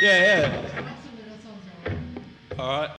Yeah, yeah. All right.